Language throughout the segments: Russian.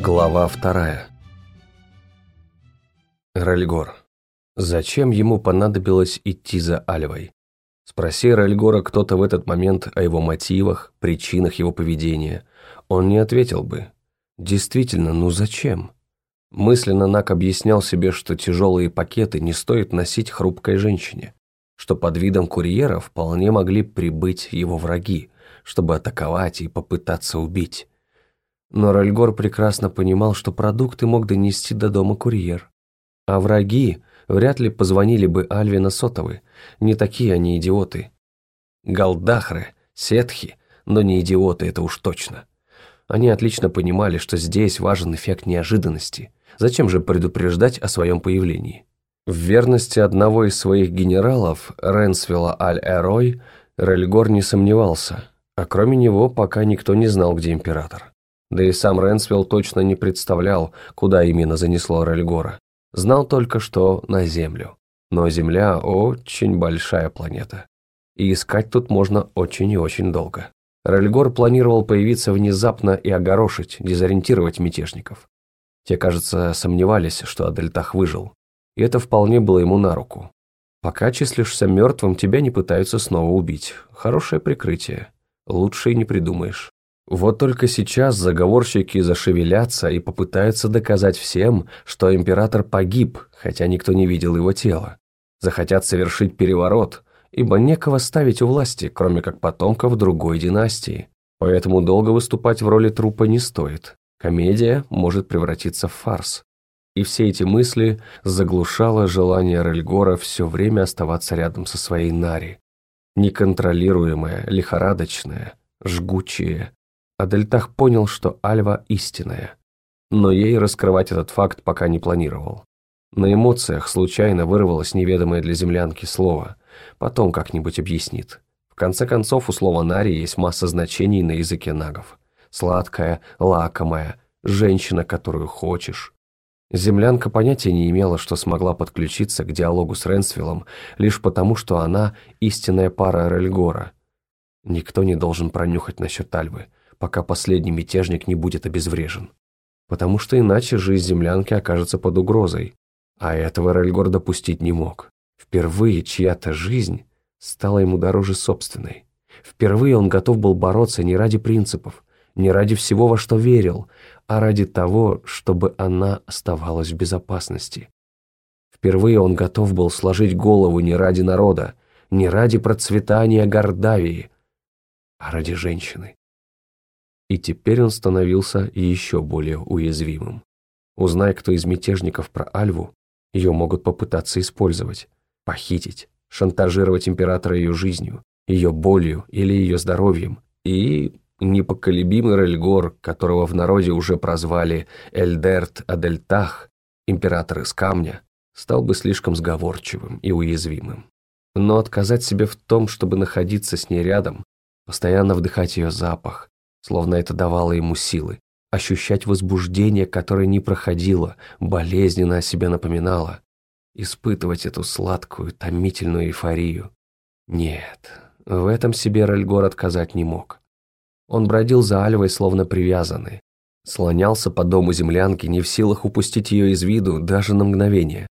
Глава вторая. Рельгор. Зачем ему понадобилось идти за Альвой? Спроси Рельгора кто-то в этот момент о его мотивах, причинах его поведения. Он не ответил бы. Действительно, ну зачем? Мысленно Нак объяснял себе, что тяжелые пакеты не стоит носить хрупкой женщине, что под видом курьера вполне могли прибыть его враги, чтобы атаковать и попытаться убить. Но Рольгор прекрасно понимал, что продукты мог донести до дома курьер. А враги вряд ли позвонили бы Альве на сотовый, не такие они идиоты. Галдахры, сетхи, но не идиоты, это уж точно. Они отлично понимали, что здесь важен эффект неожиданности. Зачем же предупреждать о своем появлении? В верности одного из своих генералов, Ренсвилла Аль-Эрой, Рельгор не сомневался, а кроме него пока никто не знал, где император. Да и сам Ренсвилл точно не представлял, куда именно занесло Рельгора. Знал только, что на Землю. Но Земля очень большая планета. И искать тут можно очень и очень долго. Рельгор планировал появиться внезапно и огорошить, дезориентировать мятежников. Те, кажется, сомневались, что Адельтах выжил. И это вполне было ему на руку. Пока числишься мертвым, тебя не пытаются снова убить. Хорошее прикрытие. Лучше и не придумаешь. Вот только сейчас заговорщики зашевелятся и попытаются доказать всем, что император погиб, хотя никто не видел его тела. Захотят совершить переворот, ибо некого ставить у власти, кроме как потомков другой династии. Поэтому долго выступать в роли трупа не стоит. Комедия может превратиться в фарс. И все эти мысли заглушало желание Рельгора все время оставаться рядом со своей Нари. Неконтролируемое, лихорадочное, жгучее, Адельтах понял, что Альва истинная. Но ей раскрывать этот факт пока не планировал. На эмоциях случайно вырвалось неведомое для землянки слово. Потом как-нибудь объяснит. В конце концов, у слова «нари» есть масса значений на языке нагов. Сладкая, лакомая, женщина, которую хочешь. Землянка понятия не имела, что смогла подключиться к диалогу с Ренсвиллом лишь потому, что она истинная пара Рельгора. Никто не должен пронюхать насчет Альвы пока последний мятежник не будет обезврежен. Потому что иначе жизнь землянки окажется под угрозой, а этого Рельгор допустить не мог. Впервые чья-то жизнь стала ему дороже собственной. Впервые он готов был бороться не ради принципов, не ради всего, во что верил, а ради того, чтобы она оставалась в безопасности. Впервые он готов был сложить голову не ради народа, не ради процветания Гордавии, а ради женщины. И теперь он становился еще более уязвимым. Узнай, кто из мятежников про Альву, ее могут попытаться использовать, похитить, шантажировать императора ее жизнью, ее болью или ее здоровьем. И непоколебимый Рельгор, которого в народе уже прозвали Эльдерт Адельтах, император из камня, стал бы слишком сговорчивым и уязвимым. Но отказать себе в том, чтобы находиться с ней рядом, постоянно вдыхать ее запах, словно это давало ему силы. Ощущать возбуждение, которое не проходило, болезненно о себе напоминало. Испытывать эту сладкую, томительную эйфорию. Нет, в этом себе Рельгор отказать не мог. Он бродил за Альвой, словно привязанный. Слонялся по дому землянки, не в силах упустить ее из виду даже на мгновение.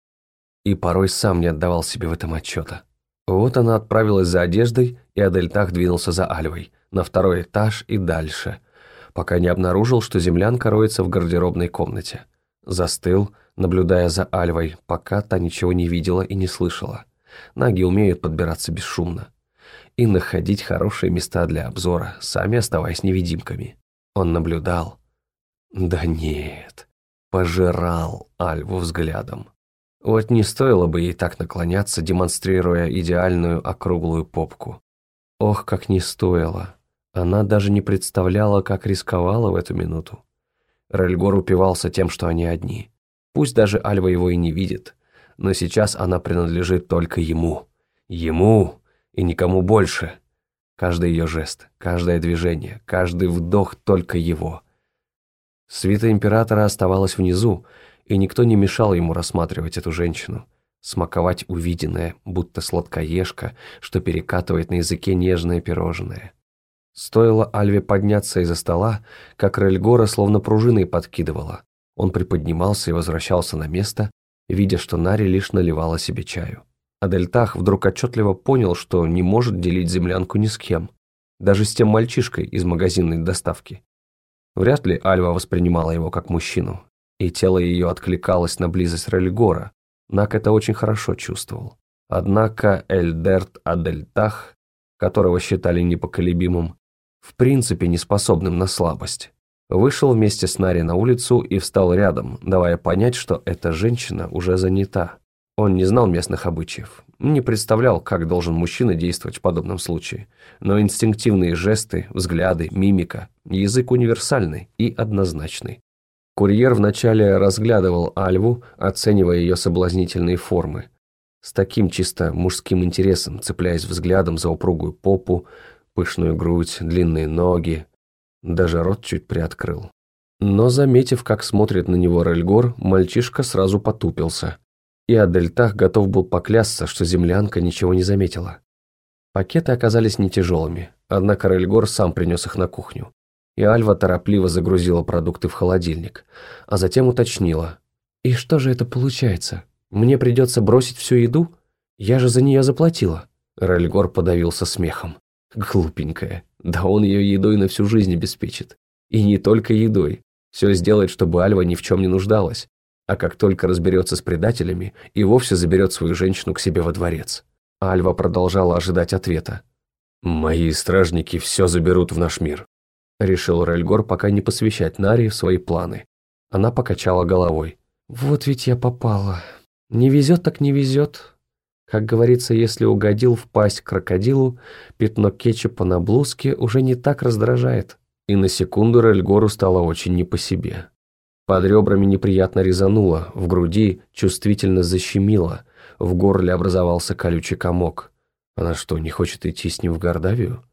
И порой сам не отдавал себе в этом отчета. Вот она отправилась за одеждой, и Адельтах двинулся за Альвой – на второй этаж и дальше, пока не обнаружил, что землянка роется в гардеробной комнате. Застыл, наблюдая за Альвой, пока та ничего не видела и не слышала. Наги умеют подбираться бесшумно и находить хорошие места для обзора, сами оставаясь невидимками. Он наблюдал. Да нет, пожирал Альву взглядом. Вот не стоило бы ей так наклоняться, демонстрируя идеальную округлую попку. Ох, как не стоило. Она даже не представляла, как рисковала в эту минуту. Рельгор упивался тем, что они одни. Пусть даже Альва его и не видит, но сейчас она принадлежит только ему. Ему и никому больше. Каждый ее жест, каждое движение, каждый вдох только его. Свита императора оставалась внизу, и никто не мешал ему рассматривать эту женщину, смаковать увиденное, будто сладкоежка, что перекатывает на языке нежное пирожное. Стоило Альве подняться из-за стола, как Рельгора словно пружиной подкидывала. Он приподнимался и возвращался на место, видя, что Нари лишь наливала себе чаю. А Дельтах вдруг отчетливо понял, что не может делить землянку ни с кем, даже с тем мальчишкой из магазинной доставки. Вряд ли Альва воспринимала его как мужчину, и тело ее откликалось на близость Рельгора. Нак это очень хорошо чувствовал. Однако Эльдерт Адельтах, которого считали непоколебимым, в принципе не способным на слабость, вышел вместе с Нари на улицу и встал рядом, давая понять, что эта женщина уже занята. Он не знал местных обычаев, не представлял, как должен мужчина действовать в подобном случае, но инстинктивные жесты, взгляды, мимика, язык универсальный и однозначный. Курьер вначале разглядывал Альву, оценивая ее соблазнительные формы, с таким чисто мужским интересом, цепляясь взглядом за упругую попу, пышную грудь, длинные ноги, даже рот чуть приоткрыл. Но, заметив, как смотрит на него Рельгор, мальчишка сразу потупился. И Адельтах готов был поклясться, что землянка ничего не заметила. Пакеты оказались не тяжелыми, однако Рельгор сам принес их на кухню. И Альва торопливо загрузила продукты в холодильник, а затем уточнила. «И что же это получается? Мне придется бросить всю еду? Я же за нее заплатила». Рельгор подавился смехом. Глупенькая. Да он ее едой на всю жизнь обеспечит. И не только едой. Все сделает, чтобы Альва ни в чем не нуждалась. А как только разберется с предателями, и вовсе заберет свою женщину к себе во дворец. Альва продолжала ожидать ответа. «Мои стражники все заберут в наш мир», — решил Рельгор пока не посвящать Нари в свои планы. Она покачала головой. «Вот ведь я попала. Не везет так не везет. Как говорится, если угодил в пасть крокодилу, пятно кетчупа на блузке уже не так раздражает. И на секунду Рельгору стало очень не по себе. Под ребрами неприятно резануло, в груди чувствительно защемило, в горле образовался колючий комок. Она что, не хочет идти с ним в Гордавию?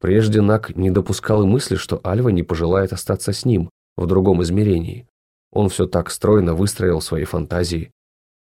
Прежде Нак не допускал и мысли, что Альва не пожелает остаться с ним в другом измерении. Он все так стройно выстроил свои фантазии,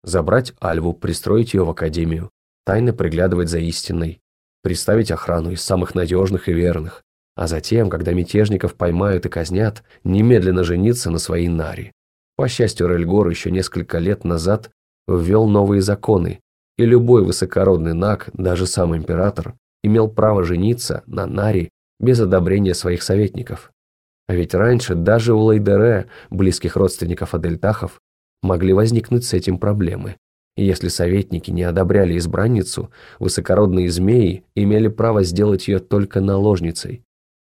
Забрать Альву, пристроить ее в академию, тайно приглядывать за истиной, приставить охрану из самых надежных и верных, а затем, когда мятежников поймают и казнят, немедленно жениться на своей Наре. По счастью, Рельгор еще несколько лет назад ввел новые законы, и любой высокородный наг, даже сам император, имел право жениться на Наре без одобрения своих советников. А ведь раньше даже у Лейдере, близких родственников Адельтахов, могли возникнуть с этим проблемы. Если советники не одобряли избранницу, высокородные змеи имели право сделать ее только наложницей,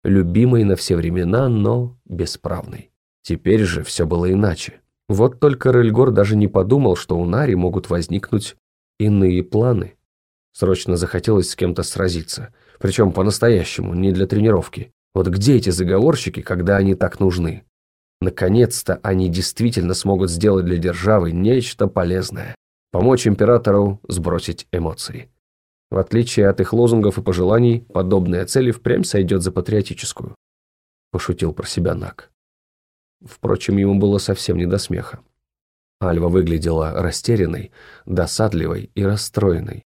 любимой на все времена, но бесправной. Теперь же все было иначе. Вот только Рельгор даже не подумал, что у Нари могут возникнуть иные планы. Срочно захотелось с кем-то сразиться, причем по-настоящему, не для тренировки. Вот где эти заговорщики, когда они так нужны? Наконец-то они действительно смогут сделать для державы нечто полезное. Помочь императору сбросить эмоции. В отличие от их лозунгов и пожеланий, подобная цель впрямь сойдет за патриотическую. Пошутил про себя Нак. Впрочем, ему было совсем не до смеха. Альва выглядела растерянной, досадливой и расстроенной.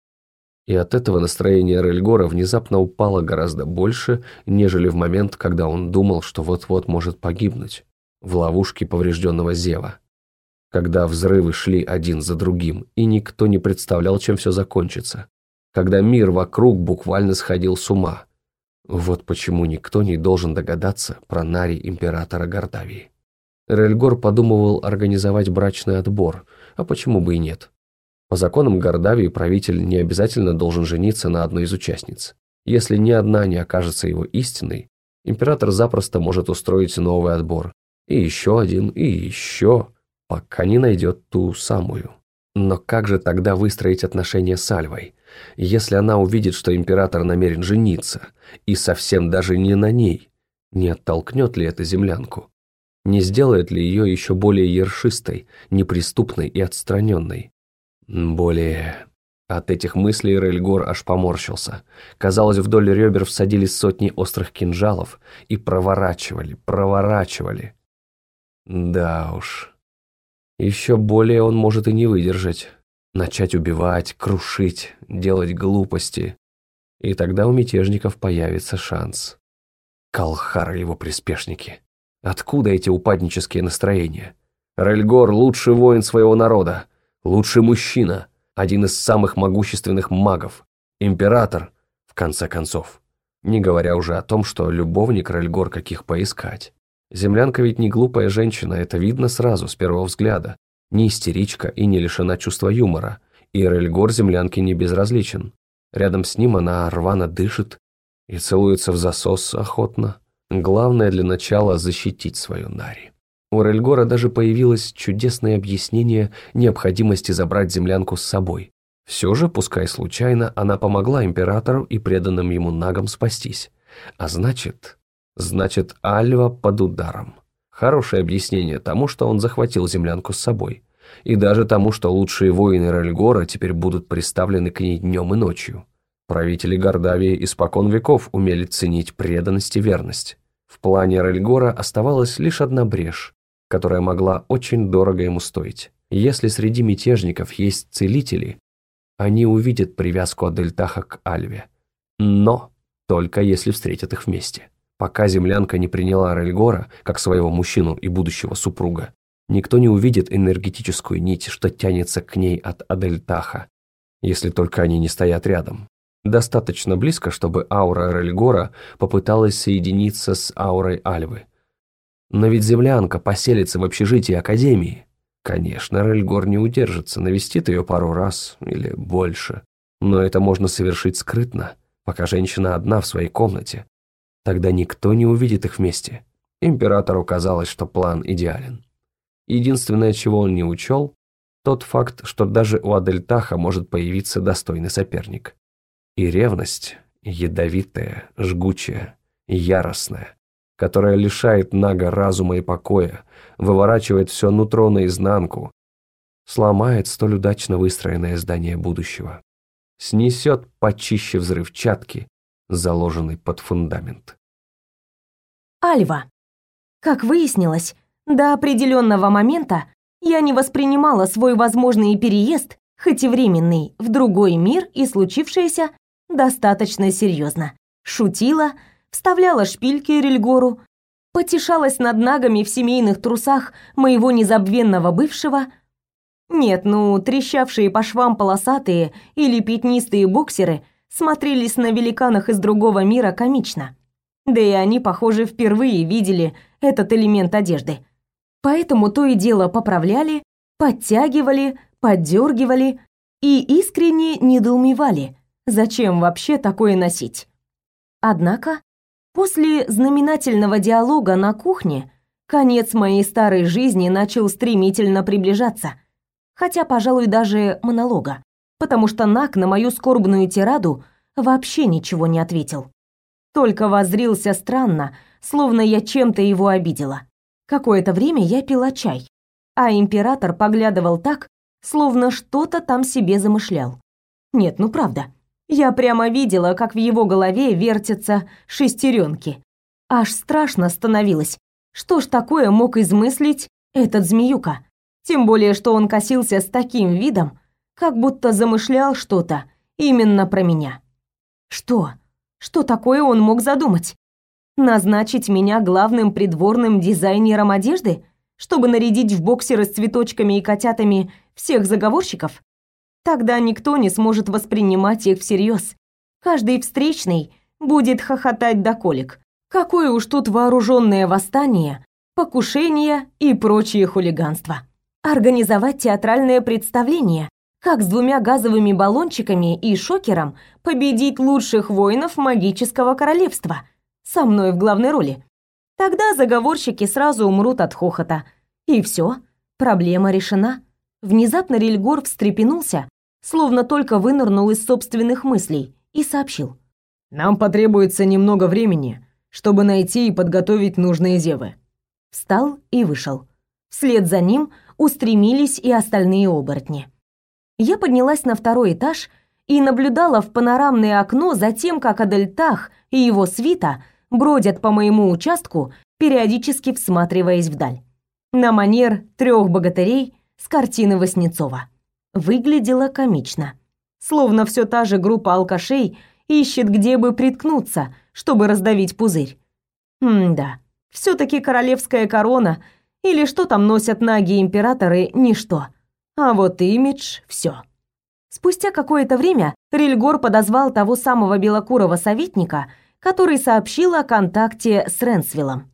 И от этого настроение Рельгора внезапно упало гораздо больше, нежели в момент, когда он думал, что вот-вот может погибнуть в ловушке поврежденного Зева. Когда взрывы шли один за другим, и никто не представлял, чем все закончится. Когда мир вокруг буквально сходил с ума. Вот почему никто не должен догадаться про Нари императора Гордавии. Рельгор подумывал организовать брачный отбор, а почему бы и нет. По законам Гордавии правитель не обязательно должен жениться на одной из участниц. Если ни одна не окажется его истиной, император запросто может устроить новый отбор, и еще один, и еще, пока не найдет ту самую. Но как же тогда выстроить отношения с Альвой, если она увидит, что император намерен жениться, и совсем даже не на ней? Не оттолкнет ли это землянку? Не сделает ли ее еще более ершистой, неприступной и отстраненной? Более... От этих мыслей Рельгор аж поморщился. Казалось, вдоль ребер всадились сотни острых кинжалов и проворачивали, проворачивали. Да уж. Еще более он может и не выдержать. Начать убивать, крушить, делать глупости. И тогда у мятежников появится шанс. Калхар и его приспешники. Откуда эти упаднические настроения? Рельгор – лучший воин своего народа, лучший мужчина, один из самых могущественных магов, император, в конце концов. Не говоря уже о том, что любовник Рельгор каких поискать. Землянка ведь не глупая женщина, это видно сразу, с первого взгляда. Не истеричка и не лишена чувства юмора. И Рельгор землянке не безразличен. Рядом с ним она рвано дышит и целуется в засос охотно. Главное для начала защитить свою Нари. У Рельгора даже появилось чудесное объяснение необходимости забрать землянку с собой. Все же, пускай случайно, она помогла императору и преданным ему нагам спастись. А значит... Значит, Альва под ударом. Хорошее объяснение тому, что он захватил землянку с собой. И даже тому, что лучшие воины Рельгора теперь будут представлены к ней днем и ночью. Правители Гордавии испокон веков умели ценить преданность и верность. В плане Рельгора оставалась лишь одна брешь, которая могла очень дорого ему стоить. Если среди мятежников есть целители, они увидят привязку Адельтаха к Альве. Но только если встретят их вместе. Пока землянка не приняла Рельгора как своего мужчину и будущего супруга, никто не увидит энергетическую нить, что тянется к ней от Адельтаха, если только они не стоят рядом. Достаточно близко, чтобы аура Рельгора попыталась соединиться с аурой Альвы. Но ведь землянка поселится в общежитии Академии. Конечно, Рельгор не удержится, навестит ее пару раз или больше. Но это можно совершить скрытно, пока женщина одна в своей комнате, Тогда никто не увидит их вместе. Императору казалось, что план идеален. Единственное, чего он не учел, тот факт, что даже у Адельтаха может появиться достойный соперник. И ревность, ядовитая, жгучая, яростная, которая лишает Нага разума и покоя, выворачивает все нутро наизнанку, сломает столь удачно выстроенное здание будущего, снесет почище взрывчатки, заложенный под фундамент. Альва. Как выяснилось, до определенного момента я не воспринимала свой возможный переезд, хоть и временный, в другой мир и случившееся достаточно серьезно. Шутила, вставляла шпильки Рельгору, потешалась над нагами в семейных трусах моего незабвенного бывшего. Нет, ну, трещавшие по швам полосатые или пятнистые боксеры смотрелись на великанах из другого мира комично. Да и они, похоже, впервые видели этот элемент одежды. Поэтому то и дело поправляли, подтягивали, поддергивали и искренне недоумевали, зачем вообще такое носить. Однако, после знаменательного диалога на кухне, конец моей старой жизни начал стремительно приближаться, хотя, пожалуй, даже монолога потому что Нак на мою скорбную тираду вообще ничего не ответил. Только воззрился странно, словно я чем-то его обидела. Какое-то время я пила чай, а император поглядывал так, словно что-то там себе замышлял. Нет, ну правда. Я прямо видела, как в его голове вертятся шестеренки. Аж страшно становилось. Что ж такое мог измыслить этот змеюка? Тем более, что он косился с таким видом, как будто замышлял что-то именно про меня. Что? Что такое он мог задумать? Назначить меня главным придворным дизайнером одежды, чтобы нарядить в боксеры с цветочками и котятами всех заговорщиков? Тогда никто не сможет воспринимать их всерьез. Каждый встречный будет хохотать до колик. Какое уж тут вооруженное восстание, покушение и прочие хулиганства. Организовать театральное представление, как с двумя газовыми баллончиками и шокером победить лучших воинов магического королевства со мной в главной роли. Тогда заговорщики сразу умрут от хохота. И все, проблема решена. Внезапно Рильгор встрепенулся, словно только вынырнул из собственных мыслей, и сообщил. «Нам потребуется немного времени, чтобы найти и подготовить нужные зевы». Встал и вышел. Вслед за ним устремились и остальные оборотни я поднялась на второй этаж и наблюдала в панорамное окно за тем, как Адельтах и его свита бродят по моему участку, периодически всматриваясь вдаль. На манер трех богатырей с картины Васнецова. Выглядело комично. Словно все та же группа алкашей ищет, где бы приткнуться, чтобы раздавить пузырь. М-да, все-таки королевская корона или что там носят наги императоры – ничто. А вот имидж – все. Спустя какое-то время Рильгор подозвал того самого белокурого советника, который сообщил о контакте с Ренсвиллом.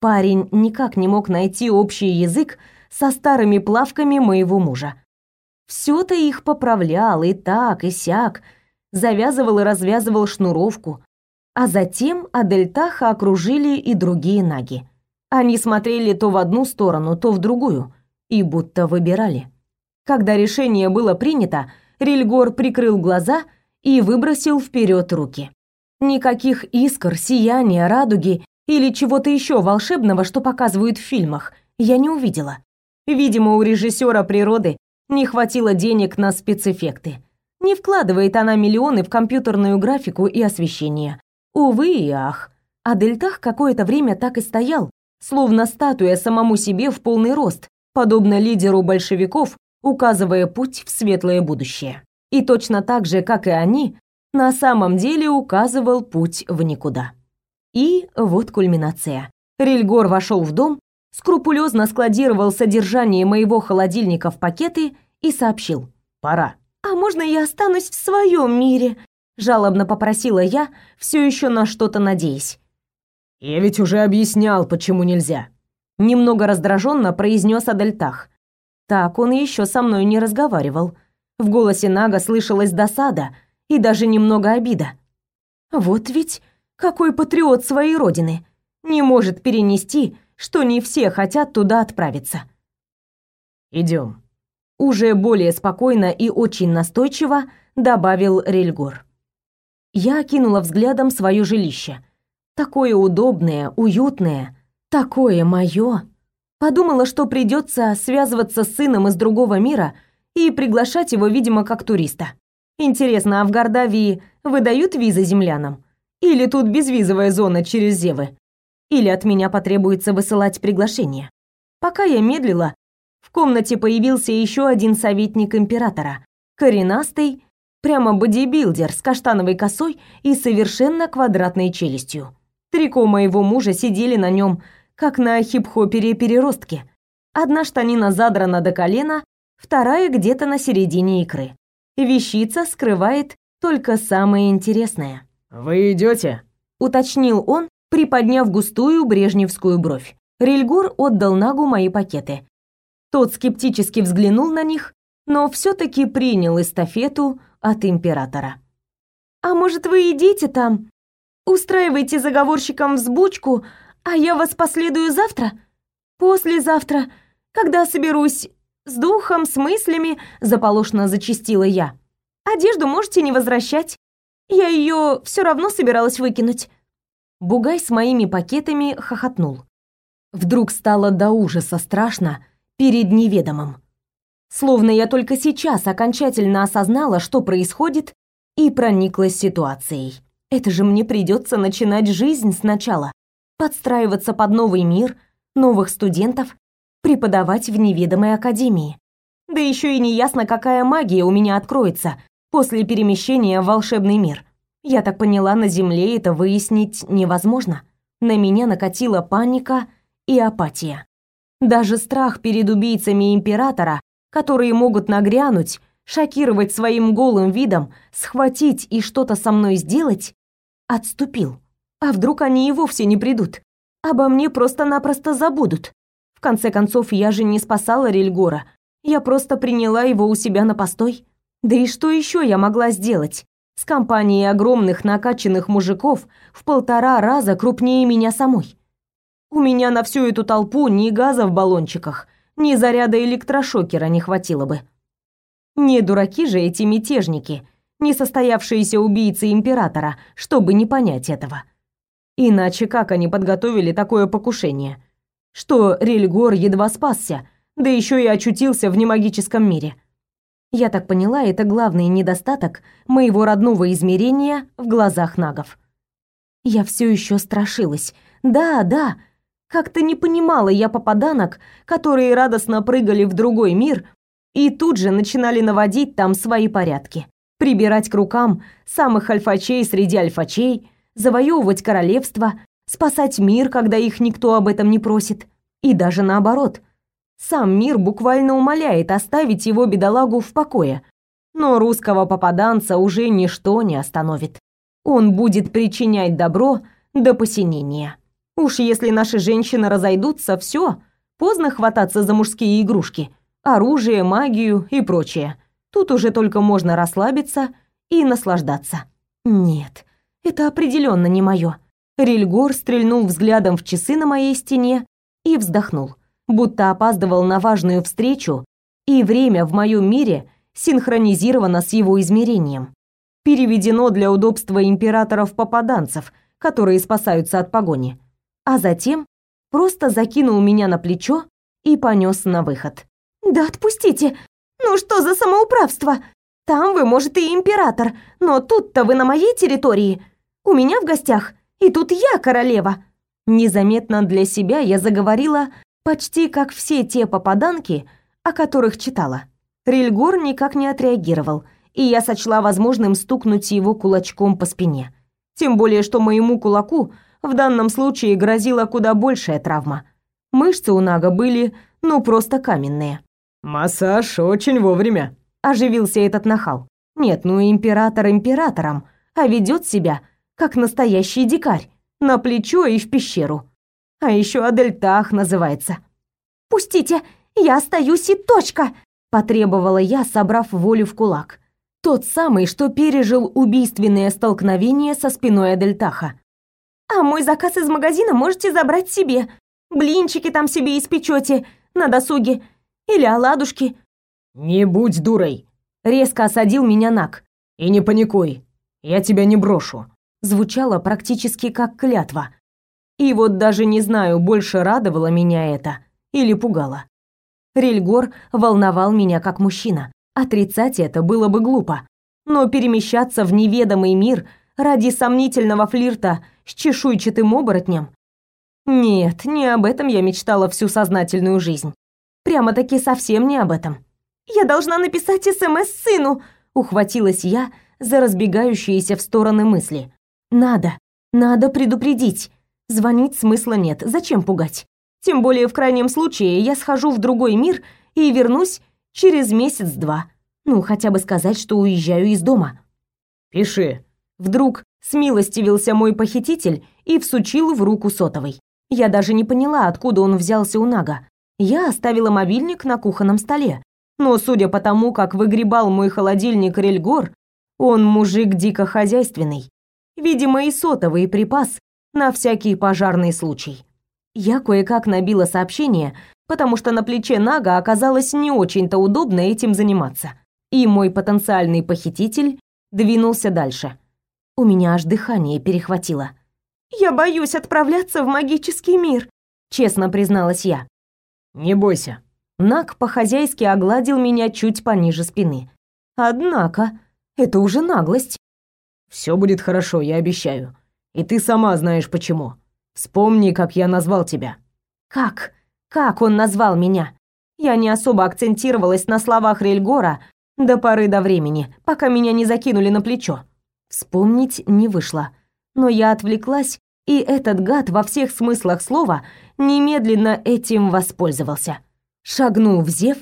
Парень никак не мог найти общий язык со старыми плавками моего мужа. Все-то их поправлял и так, и сяк, завязывал и развязывал шнуровку. А затем Адельтаха окружили и другие наги. Они смотрели то в одну сторону, то в другую, и будто выбирали. Когда решение было принято, Рильгор прикрыл глаза и выбросил вперед руки. Никаких искр, сияния, радуги или чего-то еще волшебного, что показывают в фильмах, я не увидела. Видимо, у режиссера природы не хватило денег на спецэффекты. Не вкладывает она миллионы в компьютерную графику и освещение. Увы и ах. А Дельтах какое-то время так и стоял, словно статуя самому себе в полный рост, подобно лидеру большевиков, указывая путь в светлое будущее. И точно так же, как и они, на самом деле указывал путь в никуда. И вот кульминация. Рильгор вошел в дом, скрупулезно складировал содержание моего холодильника в пакеты и сообщил «Пора». «А можно я останусь в своем мире?» жалобно попросила я, все еще на что-то надеясь. «Я ведь уже объяснял, почему нельзя», немного раздраженно произнес Адельтах. Так он еще со мной не разговаривал. В голосе Нага слышалась досада, и даже немного обида. Вот ведь какой патриот своей родины не может перенести, что не все хотят туда отправиться. Идем. Уже более спокойно и очень настойчиво добавил Рельгор. Я окинула взглядом свое жилище. Такое удобное, уютное, такое мое. Подумала, что придется связываться с сыном из другого мира и приглашать его, видимо, как туриста. Интересно, а в Гордавии выдают визы землянам? Или тут безвизовая зона через Зевы? Или от меня потребуется высылать приглашение? Пока я медлила, в комнате появился еще один советник императора, коренастый, прямо бодибилдер с каштановой косой и совершенно квадратной челюстью. Трико моего мужа сидели на нем, как на хип-хопере переростке. Одна штанина задрана до колена, вторая где-то на середине икры вещица скрывает только самое интересное. «Вы идете? уточнил он, приподняв густую брежневскую бровь. Рильгур отдал Нагу мои пакеты. Тот скептически взглянул на них, но все таки принял эстафету от императора. «А может, вы идите там? Устраивайте заговорщикам взбучку, а я вас последую завтра? Послезавтра, когда соберусь с духом, с мыслями, заполошно зачастила я. Одежду можете не возвращать. Я ее все равно собиралась выкинуть. Бугай с моими пакетами хохотнул. Вдруг стало до ужаса страшно перед неведомым. Словно я только сейчас окончательно осознала, что происходит, и прониклась ситуацией. Это же мне придется начинать жизнь сначала, подстраиваться под новый мир, новых студентов, преподавать в неведомой академии. Да еще и неясно, какая магия у меня откроется после перемещения в волшебный мир. Я так поняла, на Земле это выяснить невозможно. На меня накатила паника и апатия. Даже страх перед убийцами императора, которые могут нагрянуть, шокировать своим голым видом, схватить и что-то со мной сделать, отступил. А вдруг они и вовсе не придут? Обо мне просто-напросто забудут. В конце концов, я же не спасала Рельгора. Я просто приняла его у себя на постой. Да и что еще я могла сделать? С компанией огромных накачанных мужиков в полтора раза крупнее меня самой. У меня на всю эту толпу ни газа в баллончиках, ни заряда электрошокера не хватило бы. Не дураки же эти мятежники, не состоявшиеся убийцы императора, чтобы не понять этого. Иначе как они подготовили такое покушение? что Рельгор едва спасся, да еще и очутился в немагическом мире. Я так поняла, это главный недостаток моего родного измерения в глазах нагов. Я все еще страшилась. Да, да, как-то не понимала я попаданок, которые радостно прыгали в другой мир и тут же начинали наводить там свои порядки. Прибирать к рукам самых альфачей среди альфачей, завоевывать королевство, спасать мир, когда их никто об этом не просит. И даже наоборот. Сам мир буквально умоляет оставить его бедолагу в покое. Но русского попаданца уже ничто не остановит. Он будет причинять добро до посинения. Уж если наши женщины разойдутся, все, поздно хвататься за мужские игрушки, оружие, магию и прочее. Тут уже только можно расслабиться и наслаждаться. Нет, это определенно не мое. Рильгор стрельнул взглядом в часы на моей стене и вздохнул, будто опаздывал на важную встречу, и время в моем мире синхронизировано с его измерением. Переведено для удобства императоров-попаданцев, которые спасаются от погони а затем просто закинул меня на плечо и понес на выход. «Да отпустите! Ну что за самоуправство? Там вы, может, и император, но тут-то вы на моей территории. У меня в гостях, и тут я королева». Незаметно для себя я заговорила почти как все те попаданки, о которых читала. Рильгор никак не отреагировал, и я сочла возможным стукнуть его кулачком по спине. Тем более, что моему кулаку в данном случае грозила куда большая травма. Мышцы у Нага были, ну, просто каменные. «Массаж очень вовремя», — оживился этот нахал. «Нет, ну император императором, а ведет себя, как настоящий дикарь, на плечо и в пещеру. А еще Адельтах называется». «Пустите, я остаюсь и точка!» — потребовала я, собрав волю в кулак. Тот самый, что пережил убийственное столкновение со спиной Адельтаха. А мой заказ из магазина можете забрать себе. Блинчики там себе испечете на досуге. Или оладушки. Не будь дурой. Резко осадил меня Нак. И не паникуй. Я тебя не брошу. Звучало практически как клятва. И вот даже не знаю, больше радовало меня это или пугало. Рельгор волновал меня как мужчина. Отрицать это было бы глупо. Но перемещаться в неведомый мир ради сомнительного флирта с чешуйчатым оборотнем? Нет, не об этом я мечтала всю сознательную жизнь. Прямо-таки совсем не об этом. Я должна написать СМС сыну, ухватилась я за разбегающиеся в стороны мысли. Надо, надо предупредить. Звонить смысла нет, зачем пугать? Тем более в крайнем случае я схожу в другой мир и вернусь через месяц-два. Ну, хотя бы сказать, что уезжаю из дома. Пиши, Вдруг смилостивился мой похититель и всучил в руку сотовый. Я даже не поняла, откуда он взялся у Нага. Я оставила мобильник на кухонном столе. Но судя по тому, как выгребал мой холодильник Рельгор, он мужик дико хозяйственный. Видимо, и сотовый припас на всякий пожарный случай. Я кое-как набила сообщение, потому что на плече Нага оказалось не очень-то удобно этим заниматься. И мой потенциальный похититель двинулся дальше. У меня аж дыхание перехватило. «Я боюсь отправляться в магический мир», — честно призналась я. «Не бойся». Нак по-хозяйски огладил меня чуть пониже спины. Однако, это уже наглость. «Все будет хорошо, я обещаю. И ты сама знаешь почему. Вспомни, как я назвал тебя». «Как? Как он назвал меня?» Я не особо акцентировалась на словах Рельгора до поры до времени, пока меня не закинули на плечо. Вспомнить не вышло. Но я отвлеклась, и этот гад во всех смыслах слова немедленно этим воспользовался. Шагнул в зев,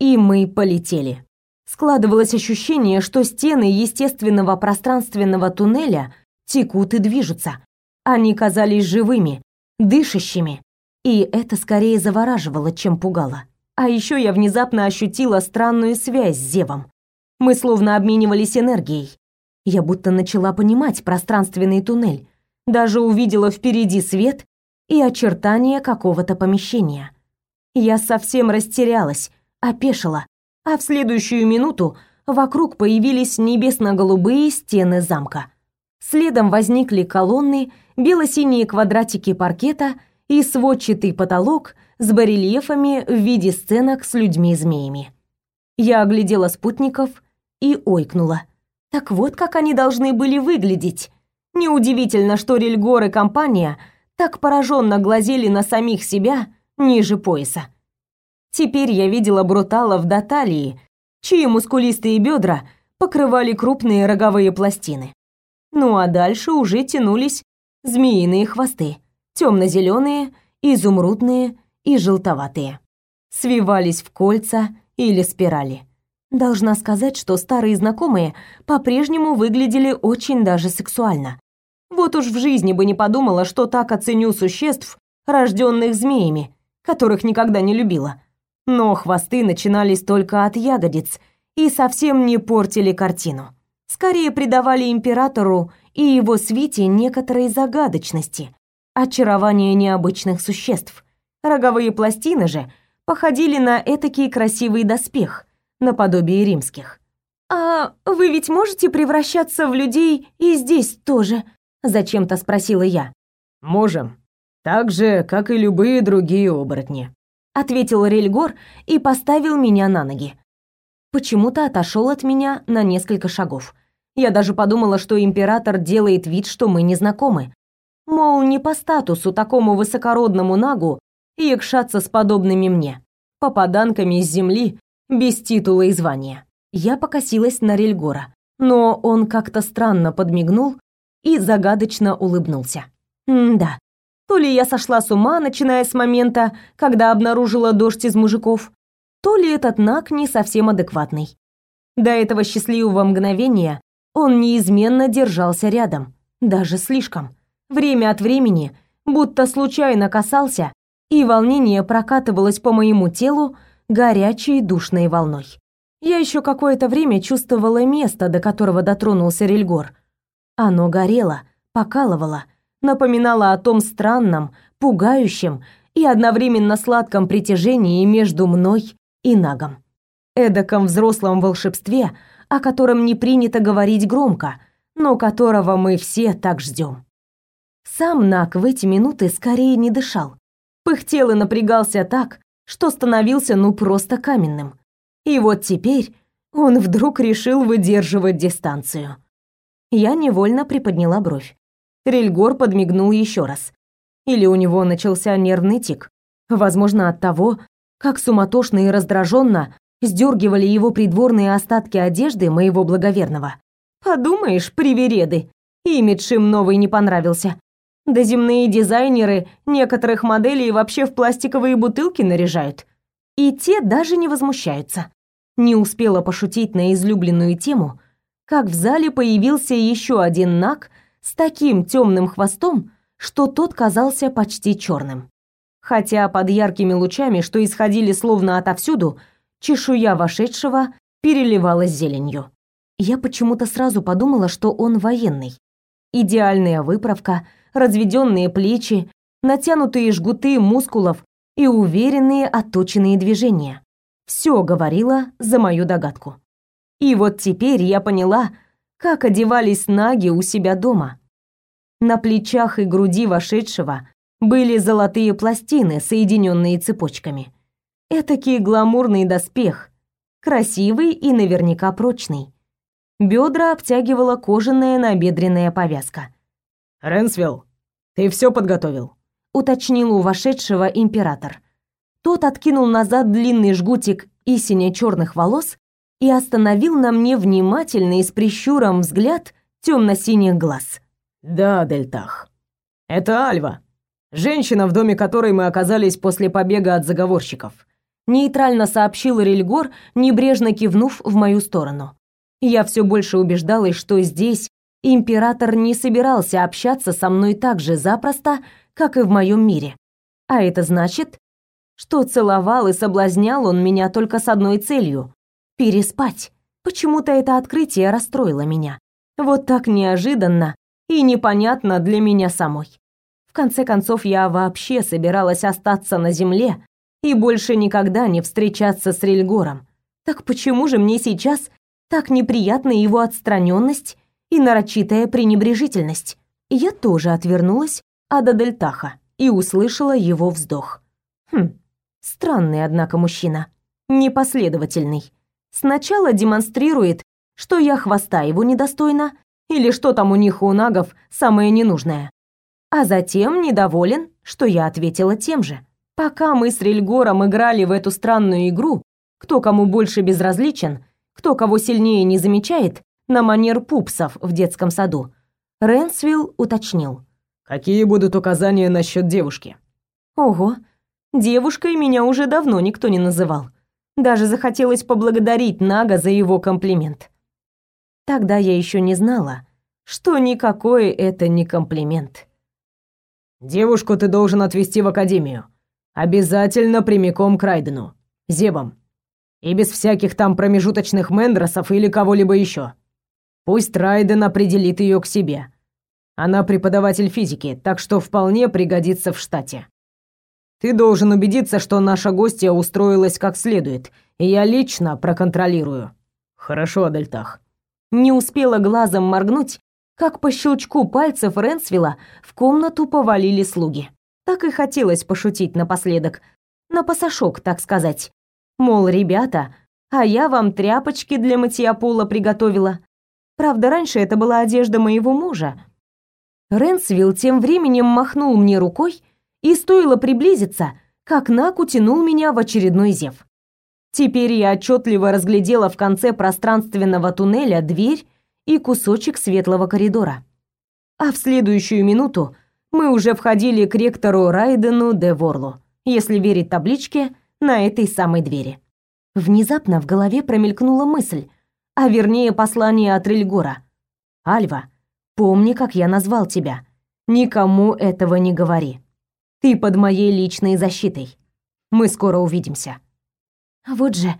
и мы полетели. Складывалось ощущение, что стены естественного пространственного туннеля текут и движутся. Они казались живыми, дышащими, и это скорее завораживало, чем пугало. А еще я внезапно ощутила странную связь с Зевом. Мы словно обменивались энергией. Я будто начала понимать пространственный туннель, даже увидела впереди свет и очертания какого-то помещения. Я совсем растерялась, опешила, а в следующую минуту вокруг появились небесно-голубые стены замка. Следом возникли колонны, бело-синие квадратики паркета и сводчатый потолок с барельефами в виде сценок с людьми-змеями. Я оглядела спутников и ойкнула – так вот как они должны были выглядеть. Неудивительно, что Рельгор и компания так пораженно глазели на самих себя ниже пояса. Теперь я видела бруталов до талии, чьи мускулистые бедра покрывали крупные роговые пластины. Ну а дальше уже тянулись змеиные хвосты. темно-зеленые, изумрудные и желтоватые. Свивались в кольца или спирали. Должна сказать, что старые знакомые по-прежнему выглядели очень даже сексуально. Вот уж в жизни бы не подумала, что так оценю существ, рожденных змеями, которых никогда не любила. Но хвосты начинались только от ягодиц и совсем не портили картину. Скорее придавали императору и его свите некоторой загадочности, очарования необычных существ. Роговые пластины же походили на этакий красивый доспех, наподобие римских. «А вы ведь можете превращаться в людей и здесь тоже?» — зачем-то спросила я. «Можем. Так же, как и любые другие оборотни», — ответил Рельгор и поставил меня на ноги. Почему-то отошел от меня на несколько шагов. Я даже подумала, что император делает вид, что мы не знакомы. Мол, не по статусу такому высокородному нагу якшаться с подобными мне, попаданками из земли, без титула и звания. Я покосилась на Рельгора, но он как-то странно подмигнул и загадочно улыбнулся. М-да. То ли я сошла с ума, начиная с момента, когда обнаружила дождь из мужиков, то ли этот Наг не совсем адекватный. До этого счастливого мгновения он неизменно держался рядом, даже слишком. Время от времени будто случайно касался, и волнение прокатывалось по моему телу, горячей душной волной. Я еще какое-то время чувствовала место, до которого дотронулся Рельгор. Оно горело, покалывало, напоминало о том странном, пугающем и одновременно сладком притяжении между мной и Нагом. Эдаком взрослом волшебстве, о котором не принято говорить громко, но которого мы все так ждем. Сам Наг в эти минуты скорее не дышал. Пыхтел и напрягался так, что становился ну просто каменным. И вот теперь он вдруг решил выдерживать дистанцию. Я невольно приподняла бровь. Рельгор подмигнул еще раз. Или у него начался нервный тик. Возможно, от того, как суматошно и раздраженно сдергивали его придворные остатки одежды моего благоверного. Подумаешь, привереды. Имидж им новый не понравился. Да земные дизайнеры некоторых моделей вообще в пластиковые бутылки наряжают. И те даже не возмущаются. Не успела пошутить на излюбленную тему, как в зале появился еще один наг с таким темным хвостом, что тот казался почти черным. Хотя под яркими лучами, что исходили словно отовсюду, чешуя вошедшего переливалась зеленью. Я почему-то сразу подумала, что он военный. Идеальная выправка — разведенные плечи, натянутые жгуты мускулов и уверенные отточенные движения. Все говорило за мою догадку. И вот теперь я поняла, как одевались наги у себя дома. На плечах и груди вошедшего были золотые пластины, соединенные цепочками. Этакий гламурный доспех, красивый и наверняка прочный. Бедра обтягивала кожаная набедренная повязка. «Ренсвилл, ты все подготовил?» — уточнил у вошедшего император. Тот откинул назад длинный жгутик и сине-черных волос и остановил на мне внимательный с прищуром взгляд темно-синих глаз. «Да, Дельтах. Это Альва, женщина, в доме которой мы оказались после побега от заговорщиков», нейтрально сообщил Рельгор, небрежно кивнув в мою сторону. Я все больше убеждалась, что здесь император не собирался общаться со мной так же запросто, как и в моем мире. А это значит, что целовал и соблазнял он меня только с одной целью — переспать. Почему-то это открытие расстроило меня. Вот так неожиданно и непонятно для меня самой. Конце концов, я вообще собиралась остаться на земле и больше никогда не встречаться с Рельгором. Так почему же мне сейчас так неприятна его отстраненность и нарочитая пренебрежительность. Я тоже отвернулась от Адельтаха и услышала его вздох. Хм, странный, однако, мужчина. Непоследовательный. Сначала демонстрирует, что я хвоста его недостойна, или что там у них у нагов самое ненужное. А затем недоволен, что я ответила тем же. Пока мы с Рельгором играли в эту странную игру, кто кому больше безразличен, кто кого сильнее не замечает, на манер пупсов в детском саду, Ренсвилл уточнил. Какие будут указания насчет девушки? Ого, девушкой меня уже давно никто не называл. Даже захотелось поблагодарить Нага за его комплимент. Тогда я еще не знала, что никакой это не комплимент. Девушку ты должен отвезти в академию. Обязательно прямиком к Райдену, Зебам. И без всяких там промежуточных мендросов или кого-либо еще. Пусть Райден определит ее к себе. Она преподаватель физики, так что вполне пригодится в штате. Ты должен убедиться, что наша гостья устроилась как следует, и я лично проконтролирую. Хорошо, Адельтах. Не успела глазом моргнуть, как по щелчку пальцев Ренсвилла в комнату повалили слуги. Так и хотелось пошутить напоследок, на пасашок, так сказать. Мол, ребята, а я вам тряпочки для мытья пола приготовила. Правда, раньше это была одежда моего мужа. Ренсвилл тем временем махнул мне рукой, и стоило приблизиться, как Нак утянул меня в очередной зев. Теперь я отчетливо разглядела в конце пространственного туннеля дверь и кусочек светлого коридора. А в следующую минуту мы уже входили к ректору Райдену де Ворлу, если верить табличке на этой самой двери. Внезапно в голове промелькнула мысль, а вернее послание от Рильгора. «Альва, помни, как я назвал тебя. Никому этого не говори. Ты под моей личной защитой. Мы скоро увидимся. А вот же,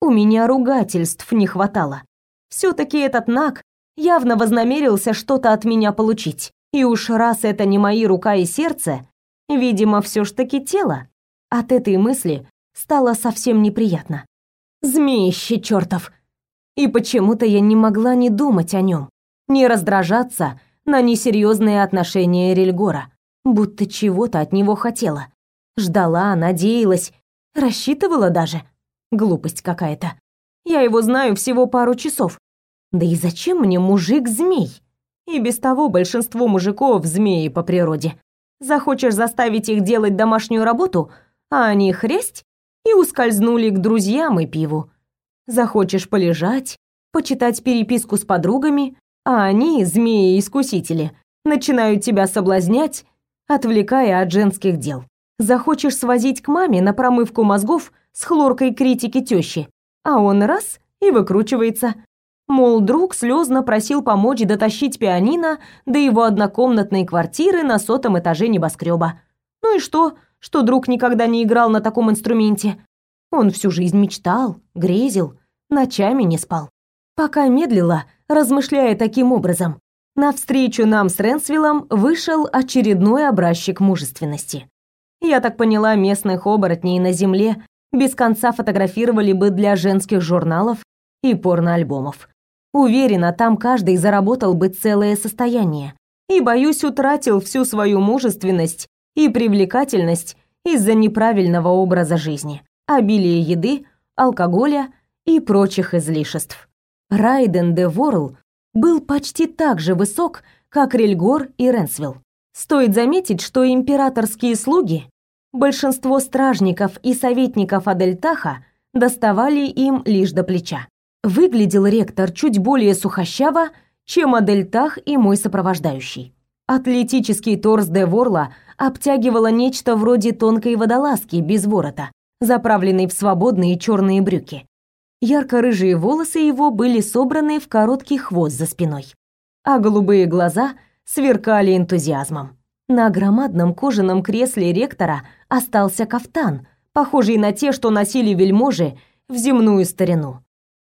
у меня ругательств не хватало. Все таки этот Наг явно вознамерился что-то от меня получить. И уж раз это не мои рука и сердце, видимо, все ж таки тело. От этой мысли стало совсем неприятно. Змеище чертов! И почему-то я не могла не думать о нем, не раздражаться на несерьезные отношения Рельгора будто чего-то от него хотела. Ждала, надеялась, рассчитывала даже. Глупость какая-то. Я его знаю всего пару часов. Да и зачем мне мужик-змей? И без того большинство мужиков змеи по природе. Захочешь заставить их делать домашнюю работу, а они хресть и ускользнули к друзьям и пиву. Захочешь полежать, почитать переписку с подругами, а они, змеи-искусители, начинают тебя соблазнять отвлекая от женских дел. Захочешь свозить к маме на промывку мозгов с хлоркой критики тещи, а он раз и выкручивается. Мол, друг слезно просил помочь дотащить пианино до его однокомнатной квартиры на сотом этаже небоскреба. Ну и что, что друг никогда не играл на таком инструменте? Он всю жизнь мечтал, грезил, ночами не спал. Пока медлила, размышляя таким образом, Навстречу нам с Ренсвиллом вышел очередной образчик мужественности. Я так поняла, местных оборотней на земле без конца фотографировали бы для женских журналов и порноальбомов. Уверена, там каждый заработал бы целое состояние. И, боюсь, утратил всю свою мужественность и привлекательность из-за неправильного образа жизни, обилия еды, алкоголя и прочих излишеств. Райден де Ворл был почти так же высок, как Рельгор и Ренсвилл. Стоит заметить, что императорские слуги, большинство стражников и советников Адельтаха доставали им лишь до плеча. Выглядел ректор чуть более сухощаво, чем Адельтах и мой сопровождающий. Атлетический торс де Ворла обтягивало нечто вроде тонкой водолазки без ворота, заправленной в свободные черные брюки. Ярко-рыжие волосы его были собраны в короткий хвост за спиной, а голубые глаза сверкали энтузиазмом. На громадном кожаном кресле ректора остался кафтан, похожий на те, что носили вельможи в земную старину.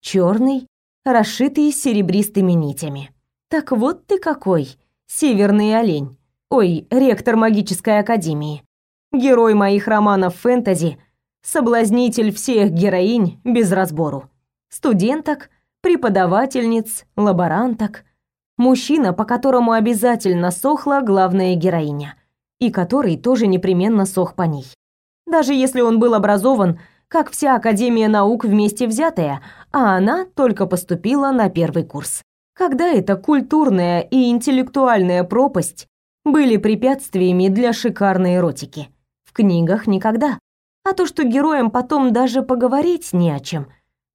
Черный, расшитый серебристыми нитями. Так вот ты какой, северный олень. Ой, ректор магической академии. Герой моих романов фэнтези — соблазнитель всех героинь без разбору. Студенток, преподавательниц, лаборанток. Мужчина, по которому обязательно сохла главная героиня, и который тоже непременно сох по ней. Даже если он был образован, как вся Академия наук вместе взятая, а она только поступила на первый курс. Когда эта культурная и интеллектуальная пропасть были препятствиями для шикарной эротики? В книгах никогда а то, что героям потом даже поговорить не о чем.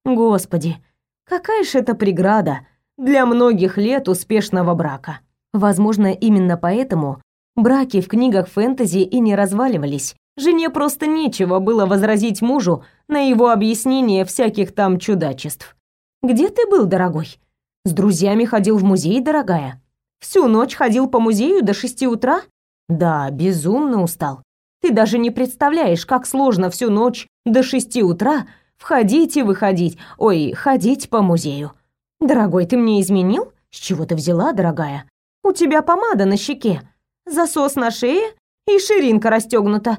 Господи, какая ж это преграда для многих лет успешного брака. Возможно, именно поэтому Браки в книгах фэнтези и не разваливались. Жене просто нечего было возразить мужу на его объяснение всяких там чудачеств. «Где ты был, дорогой?» «С друзьями ходил в музей, дорогая». «Всю ночь ходил по музею до шести утра?» «Да, безумно устал. Ты даже не представляешь, как сложно всю ночь до шести утра входить и выходить, ой, ходить по музею. Дорогой, ты мне изменил? С чего ты взяла, дорогая? У тебя помада на щеке, засос на шее и ширинка расстегнута.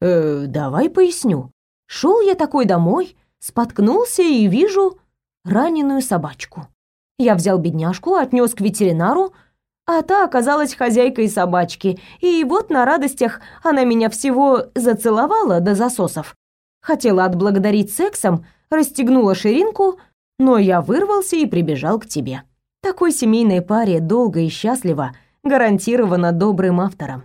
Э, давай поясню. Шел я такой домой, споткнулся и вижу раненую собачку. Я взял бедняжку, отнес к ветеринару, а та оказалась хозяйкой собачки, и вот на радостях она меня всего зацеловала до засосов. Хотела отблагодарить сексом, расстегнула ширинку, но я вырвался и прибежал к тебе. Такой семейной паре долго и счастливо гарантировано добрым автором.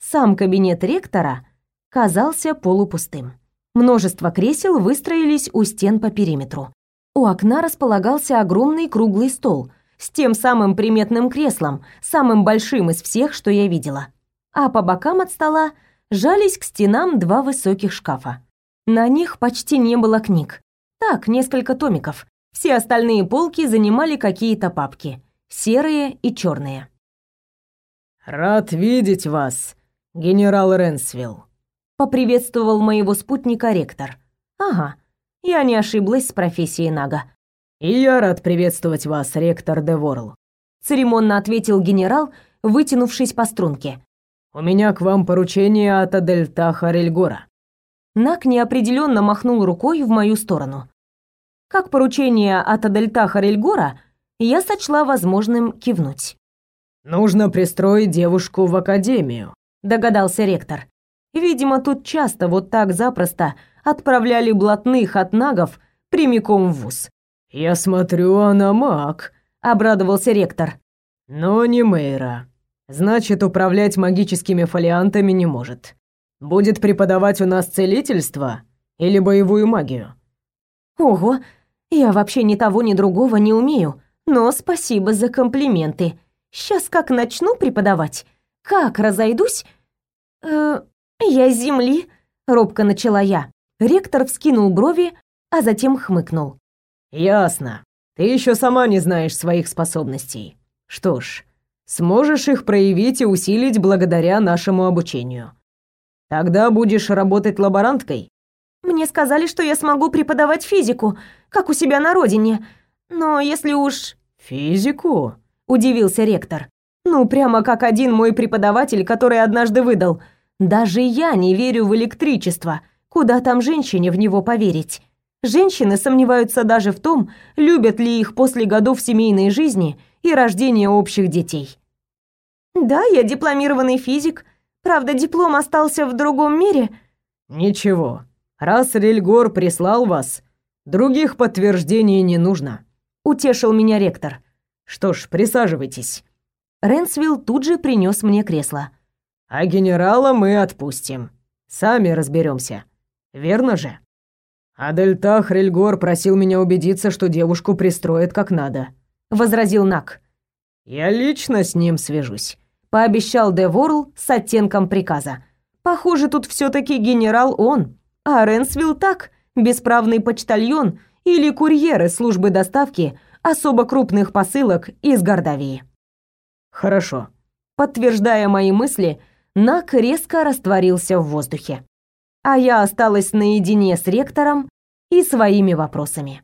Сам кабинет ректора казался полупустым. Множество кресел выстроились у стен по периметру. У окна располагался огромный круглый стол с тем самым приметным креслом, самым большим из всех, что я видела. А по бокам от стола жались к стенам два высоких шкафа. На них почти не было книг. Так, несколько томиков. Все остальные полки занимали какие-то папки, серые и черные. «Рад видеть вас, генерал Ренсвилл», — поприветствовал моего спутника ректор. «Ага, я не ошиблась с профессией Нага. «И я рад приветствовать вас, ректор Деворл», — церемонно ответил генерал, вытянувшись по струнке. «У меня к вам поручение от Адельтаха Рельгора». Наг неопределенно махнул рукой в мою сторону. Как поручение от Адельтаха Рельгора, я сочла возможным кивнуть. «Нужно пристроить девушку в академию», — догадался ректор. Видимо, тут часто вот так запросто отправляли блатных от нагов прямиком в вуз. «Я смотрю, она маг», — обрадовался ректор. «Но не Мейра. Значит, управлять магическими фолиантами не может. Будет преподавать у нас целительство или боевую магию?» «Ого, я вообще ни того, ни другого не умею, но спасибо за комплименты. Сейчас как начну преподавать, как разойдусь...» «Э, я земли», — робко начала я. Ректор вскинул брови, а затем хмыкнул. Ясно. Ты еще сама не знаешь своих способностей. Что ж, сможешь их проявить и усилить благодаря нашему обучению. Тогда будешь работать лаборанткой. Мне сказали, что я смогу преподавать физику, как у себя на родине. Но если уж физику, удивился ректор. Ну, прямо как один мой преподаватель, который однажды выдал: "Даже я не верю в электричество. Куда там женщине в него поверить?" Женщины сомневаются даже в том, любят ли их после годов семейной жизни и рождения общих детей. Да, я дипломированный физик. Правда, диплом остался в другом мире. Ничего. Раз Рельгор прислал вас, других подтверждений не нужно, утешил меня ректор. Что ж, присаживайтесь. Ренсвилл тут же принес мне кресло. А генерала мы отпустим. Сами разберемся. Верно же? «Адельтах Рельгор просил меня убедиться, что девушку пристроят как надо», — возразил Нак. «Я лично с ним свяжусь», — пообещал Деворл с оттенком приказа. «Похоже, тут все таки генерал он, а Ренсвилл так, бесправный почтальон или курьеры службы доставки особо крупных посылок из Гордавии». «Хорошо». Подтверждая мои мысли, Нак резко растворился в воздухе а я осталась наедине с ректором и своими вопросами.